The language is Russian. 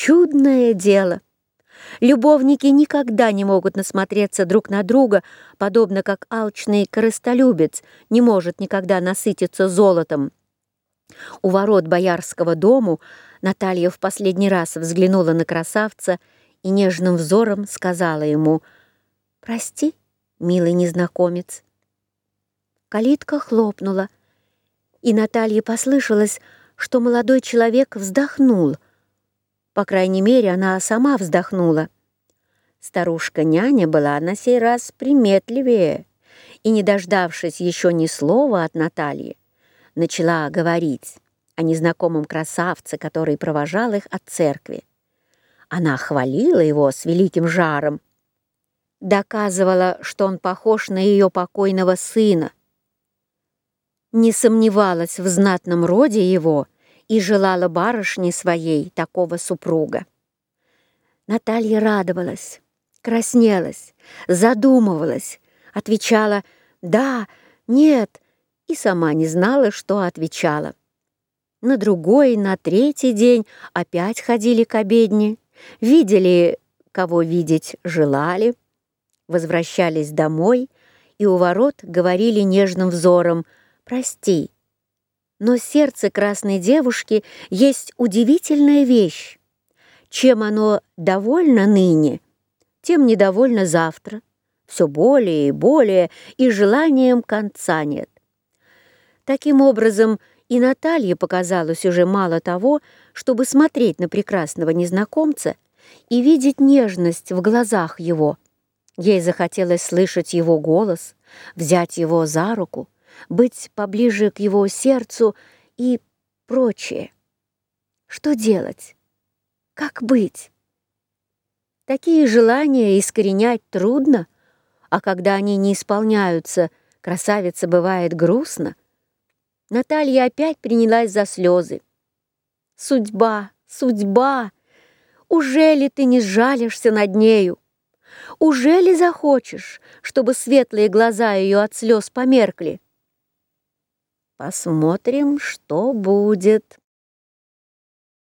Чудное дело! Любовники никогда не могут насмотреться друг на друга, подобно как алчный корыстолюбец не может никогда насытиться золотом. У ворот боярского дому Наталья в последний раз взглянула на красавца и нежным взором сказала ему «Прости, милый незнакомец». Калитка хлопнула, и Наталье послышалось, что молодой человек вздохнул. По крайней мере, она сама вздохнула. Старушка-няня была на сей раз приметливее и, не дождавшись еще ни слова от Натальи, начала говорить о незнакомом красавце, который провожал их от церкви. Она хвалила его с великим жаром, доказывала, что он похож на ее покойного сына, не сомневалась в знатном роде его и желала барышне своей такого супруга. Наталья радовалась, краснелась, задумывалась, отвечала «да», «нет» и сама не знала, что отвечала. На другой, на третий день опять ходили к обедне, видели, кого видеть желали, возвращались домой и у ворот говорили нежным взором «прости». Но сердце красной девушки есть удивительная вещь. Чем оно довольно ныне, тем недовольно завтра. Все более и более, и желанием конца нет. Таким образом, и Наталье показалось уже мало того, чтобы смотреть на прекрасного незнакомца и видеть нежность в глазах его. Ей захотелось слышать его голос, взять его за руку, быть поближе к его сердцу и прочее. Что делать? Как быть? Такие желания искоренять трудно, а когда они не исполняются, красавица бывает грустно. Наталья опять принялась за слезы. «Судьба, судьба! Уже ли ты не сжалишься над нею? Уже ли захочешь, чтобы светлые глаза ее от слез померкли?» «Посмотрим, что будет»,